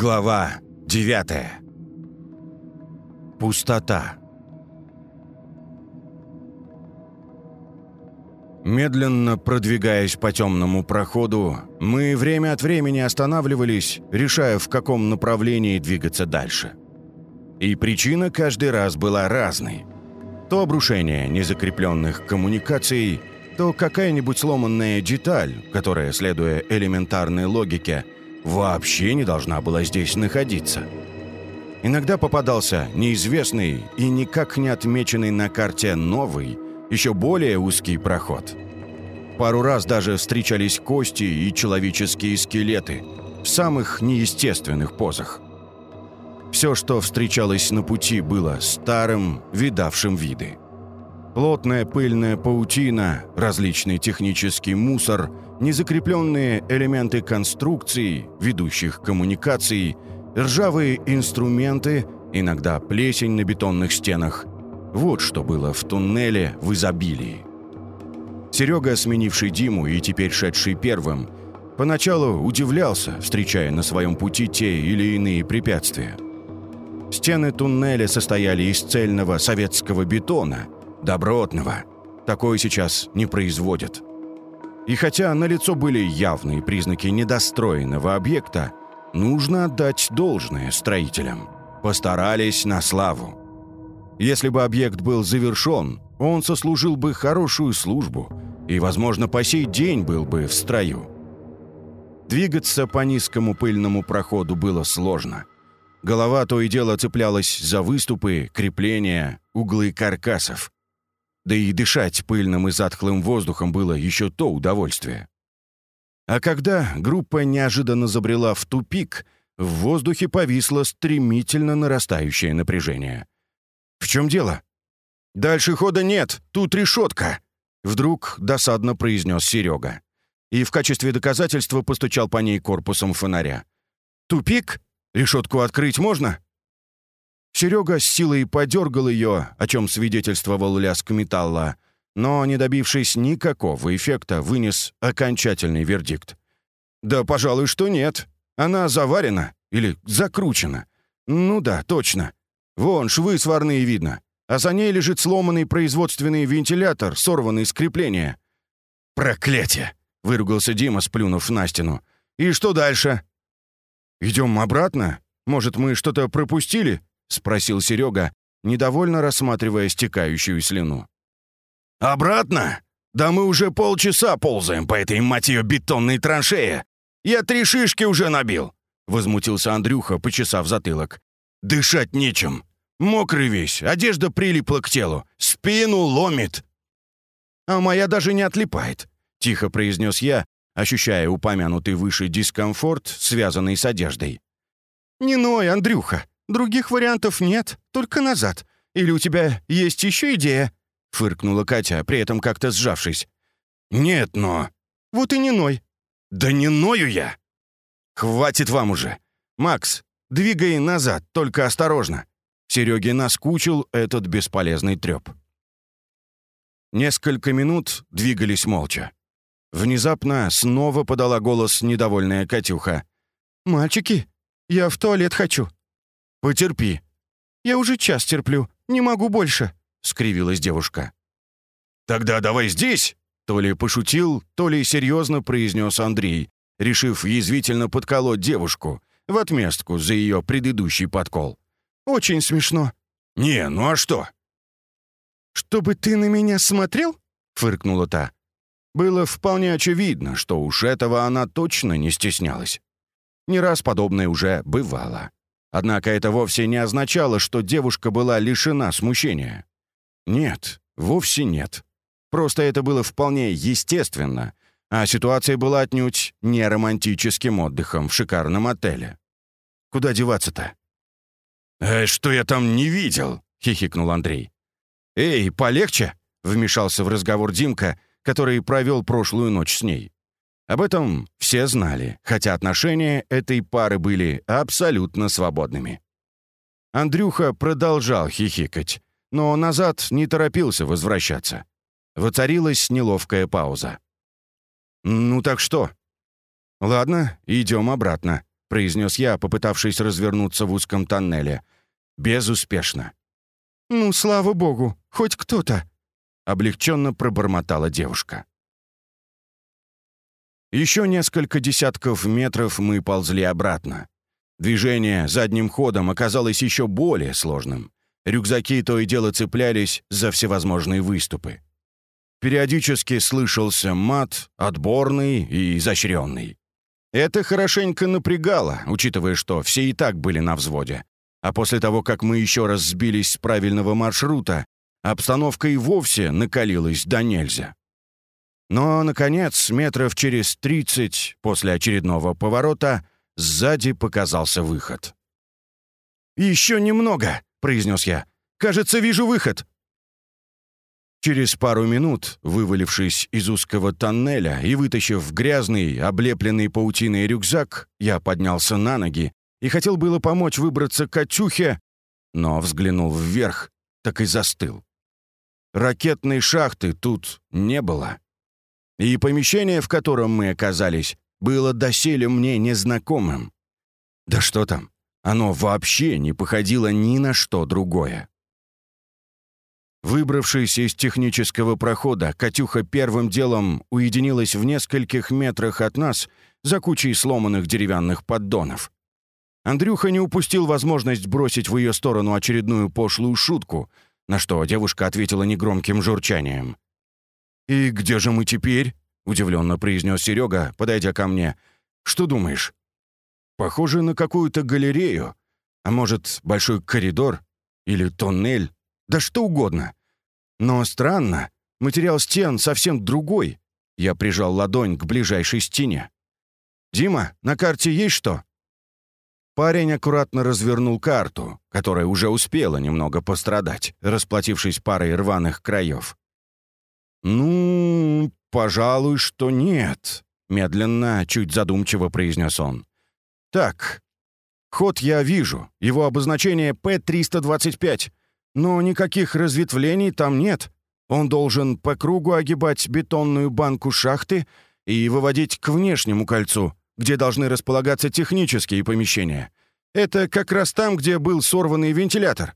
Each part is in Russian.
Глава 9 Пустота Медленно продвигаясь по темному проходу, мы время от времени останавливались, решая, в каком направлении двигаться дальше. И причина каждый раз была разной. То обрушение незакрепленных коммуникаций, то какая-нибудь сломанная деталь, которая, следуя элементарной логике, вообще не должна была здесь находиться. Иногда попадался неизвестный и никак не отмеченный на карте новый, еще более узкий проход. Пару раз даже встречались кости и человеческие скелеты в самых неестественных позах. Все, что встречалось на пути, было старым, видавшим виды. Плотная пыльная паутина, различный технический мусор, незакрепленные элементы конструкций, ведущих коммуникаций, ржавые инструменты, иногда плесень на бетонных стенах. Вот что было в туннеле в изобилии. Серега, сменивший Диму и теперь шедший первым, поначалу удивлялся, встречая на своем пути те или иные препятствия. Стены туннеля состояли из цельного советского бетона – добротного. Такое сейчас не производят. И хотя на лицо были явные признаки недостроенного объекта, нужно отдать должное строителям. Постарались на славу. Если бы объект был завершен, он сослужил бы хорошую службу и, возможно, по сей день был бы в строю. Двигаться по низкому пыльному проходу было сложно. Голова то и дело цеплялась за выступы, крепления, углы каркасов. Да и дышать пыльным и затхлым воздухом было еще то удовольствие. А когда группа неожиданно забрела в тупик, в воздухе повисло стремительно нарастающее напряжение. «В чем дело?» «Дальше хода нет, тут решетка!» Вдруг досадно произнес Серега. И в качестве доказательства постучал по ней корпусом фонаря. «Тупик? Решетку открыть можно?» Серега с силой подергал ее, о чем свидетельствовал лязг металла, но, не добившись никакого эффекта, вынес окончательный вердикт. «Да, пожалуй, что нет. Она заварена или закручена. Ну да, точно. Вон, швы сварные видно, а за ней лежит сломанный производственный вентилятор, сорванный с крепления». «Проклятие!» — выругался Дима, сплюнув на стену. «И что дальше?» «Идем обратно? Может, мы что-то пропустили?» — спросил Серега, недовольно рассматривая стекающую слюну. «Обратно? Да мы уже полчаса ползаем по этой, мать ее, бетонной траншее. Я три шишки уже набил!» — возмутился Андрюха, почесав затылок. «Дышать нечем. Мокрый весь, одежда прилипла к телу, спину ломит». «А моя даже не отлипает», — тихо произнес я, ощущая упомянутый выше дискомфорт, связанный с одеждой. «Не ной, Андрюха, Других вариантов нет, только назад. Или у тебя есть еще идея?» — фыркнула Катя, при этом как-то сжавшись. «Нет, но...» «Вот и не ной». «Да не ною я!» «Хватит вам уже! Макс, двигай назад, только осторожно!» Сереге наскучил этот бесполезный треп. Несколько минут двигались молча. Внезапно снова подала голос недовольная Катюха. «Мальчики, я в туалет хочу». «Потерпи». «Я уже час терплю, не могу больше», — скривилась девушка. «Тогда давай здесь!» — то ли пошутил, то ли серьезно произнес Андрей, решив язвительно подколоть девушку в отместку за ее предыдущий подкол. «Очень смешно». «Не, ну а что?» «Чтобы ты на меня смотрел?» — фыркнула та. Было вполне очевидно, что уж этого она точно не стеснялась. Не раз подобное уже бывало. Однако это вовсе не означало, что девушка была лишена смущения. Нет, вовсе нет. Просто это было вполне естественно, а ситуация была отнюдь не романтическим отдыхом в шикарном отеле. Куда деваться-то? «Э, что я там не видел?» — хихикнул Андрей. «Эй, полегче!» — вмешался в разговор Димка, который провел прошлую ночь с ней. Об этом все знали, хотя отношения этой пары были абсолютно свободными. Андрюха продолжал хихикать, но назад не торопился возвращаться. Воцарилась неловкая пауза. «Ну так что?» «Ладно, идем обратно», — произнес я, попытавшись развернуться в узком тоннеле. «Безуспешно». «Ну, слава богу, хоть кто-то», — облегченно пробормотала девушка. Еще несколько десятков метров мы ползли обратно. Движение задним ходом оказалось еще более сложным. Рюкзаки то и дело цеплялись за всевозможные выступы. Периодически слышался мат, отборный и изощренный. Это хорошенько напрягало, учитывая, что все и так были на взводе. А после того, как мы еще раз сбились с правильного маршрута, обстановка и вовсе накалилась до нельзя. Но, наконец, метров через тридцать после очередного поворота сзади показался выход. «Еще немного», — произнес я. «Кажется, вижу выход». Через пару минут, вывалившись из узкого тоннеля и вытащив грязный, облепленный паутиной рюкзак, я поднялся на ноги и хотел было помочь выбраться Катюхе, но взглянул вверх, так и застыл. Ракетной шахты тут не было. И помещение, в котором мы оказались, было доселе мне незнакомым. Да что там, оно вообще не походило ни на что другое. Выбравшись из технического прохода, Катюха первым делом уединилась в нескольких метрах от нас за кучей сломанных деревянных поддонов. Андрюха не упустил возможность бросить в ее сторону очередную пошлую шутку, на что девушка ответила негромким журчанием. «И где же мы теперь?» — удивленно произнес Серега, подойдя ко мне. «Что думаешь?» «Похоже на какую-то галерею. А может, большой коридор? Или тоннель? Да что угодно. Но странно, материал стен совсем другой. Я прижал ладонь к ближайшей стене. «Дима, на карте есть что?» Парень аккуратно развернул карту, которая уже успела немного пострадать, расплатившись парой рваных краев. «Ну, пожалуй, что нет», — медленно, чуть задумчиво произнес он. «Так, ход я вижу, его обозначение П-325, но никаких разветвлений там нет. Он должен по кругу огибать бетонную банку шахты и выводить к внешнему кольцу, где должны располагаться технические помещения. Это как раз там, где был сорванный вентилятор.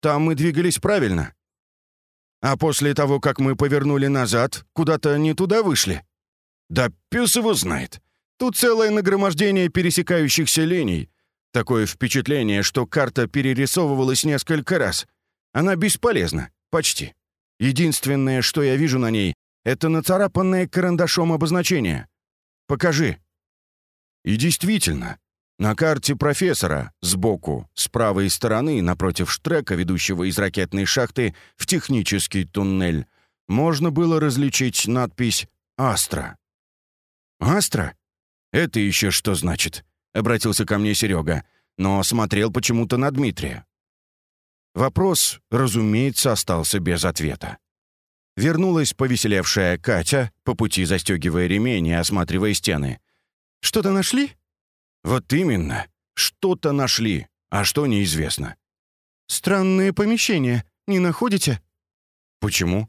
Там мы двигались правильно. А после того, как мы повернули назад, куда-то не туда вышли. Да пес его знает. Тут целое нагромождение пересекающихся линий. Такое впечатление, что карта перерисовывалась несколько раз. Она бесполезна, почти. Единственное, что я вижу на ней, это нацарапанное карандашом обозначение. Покажи. И действительно, на карте профессора, сбоку, с правой стороны, напротив штрека, ведущего из ракетной шахты в технический туннель, можно было различить надпись «Астра». «Астра? Это еще что значит?» — обратился ко мне Серега, но смотрел почему-то на Дмитрия. Вопрос, разумеется, остался без ответа. Вернулась повеселевшая Катя, по пути застегивая ремень и осматривая стены. «Что-то нашли?» «Вот именно. Что-то нашли, а что неизвестно». «Странное помещение, не находите?» «Почему?»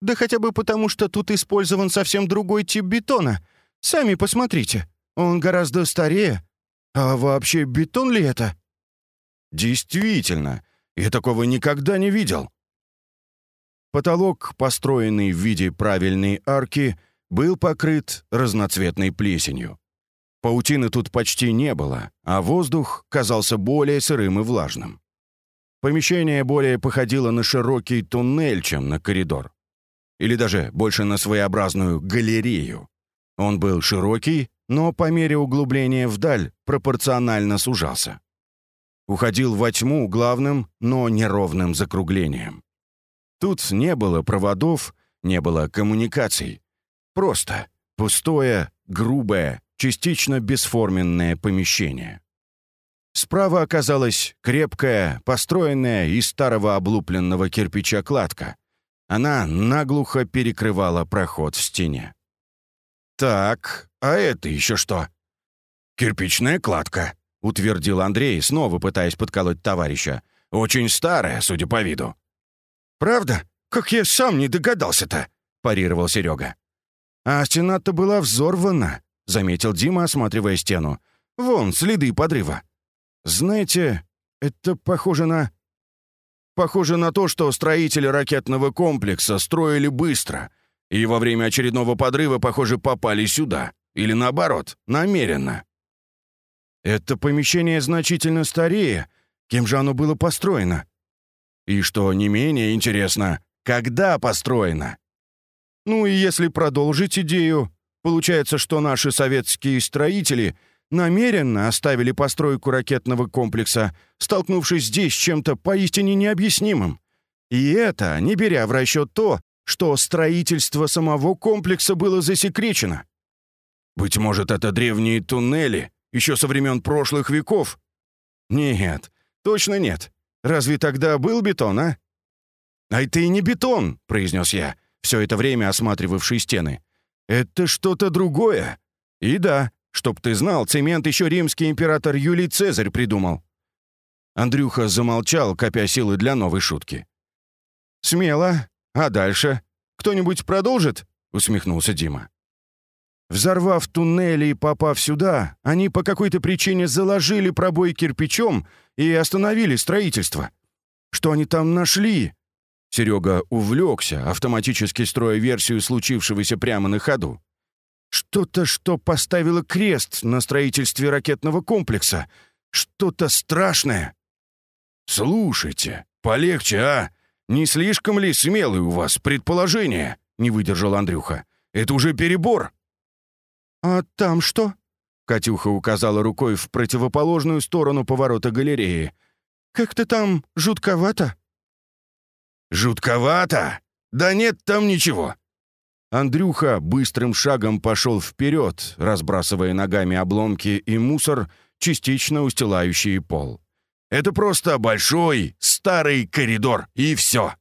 «Да хотя бы потому, что тут использован совсем другой тип бетона. Сами посмотрите, он гораздо старее. А вообще бетон ли это?» «Действительно, я такого никогда не видел». Потолок, построенный в виде правильной арки, был покрыт разноцветной плесенью. Паутины тут почти не было, а воздух казался более сырым и влажным. Помещение более походило на широкий туннель, чем на коридор. Или даже больше на своеобразную галерею. Он был широкий, но по мере углубления вдаль пропорционально сужался уходил во тьму главным, но неровным закруглением. Тут не было проводов, не было коммуникаций. Просто пустое, грубое, частично бесформенное помещение. Справа оказалась крепкая, построенная из старого облупленного кирпича кладка. Она наглухо перекрывала проход в стене. «Так, а это еще что?» «Кирпичная кладка», — утвердил Андрей, снова пытаясь подколоть товарища. «Очень старая, судя по виду». «Правда? Как я сам не догадался-то?» — парировал Серега. «А стена-то была взорвана», — заметил Дима, осматривая стену. Вон, следы подрыва. Знаете, это похоже на... Похоже на то, что строители ракетного комплекса строили быстро, и во время очередного подрыва, похоже, попали сюда. Или наоборот, намеренно. Это помещение значительно старее. Кем же оно было построено? И что не менее интересно, когда построено? Ну и если продолжить идею, получается, что наши советские строители намеренно оставили постройку ракетного комплекса, столкнувшись здесь с чем-то поистине необъяснимым. И это, не беря в расчет то, что строительство самого комплекса было засекречено. Быть может, это древние туннели, еще со времен прошлых веков? Нет, точно нет. Разве тогда был бетон, а? «А это и не бетон», — произнес я, все это время осматривавший стены. «Это что-то другое. И да, чтоб ты знал, цемент еще римский император Юлий Цезарь придумал». Андрюха замолчал, копя силы для новой шутки. «Смело. А дальше? Кто-нибудь продолжит?» — усмехнулся Дима. Взорвав туннели и попав сюда, они по какой-то причине заложили пробой кирпичом и остановили строительство. Что они там нашли? Серега увлекся, автоматически строя версию случившегося прямо на ходу. Что-то, что поставило крест на строительстве ракетного комплекса. Что-то страшное. «Слушайте, полегче, а? Не слишком ли смелые у вас предположения?» — не выдержал Андрюха. «Это уже перебор». «А там что?» Катюха указала рукой в противоположную сторону поворота галереи. «Как-то там жутковато». «Жутковато? Да нет там ничего». Андрюха быстрым шагом пошел вперед, разбрасывая ногами обломки и мусор, частично устилающие пол. «Это просто большой, старый коридор, и все».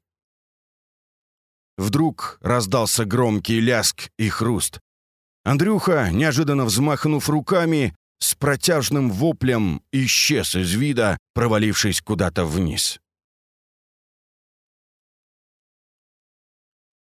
Вдруг раздался громкий ляск и хруст. Андрюха, неожиданно взмахнув руками, с протяжным воплем исчез из вида, провалившись куда-то вниз.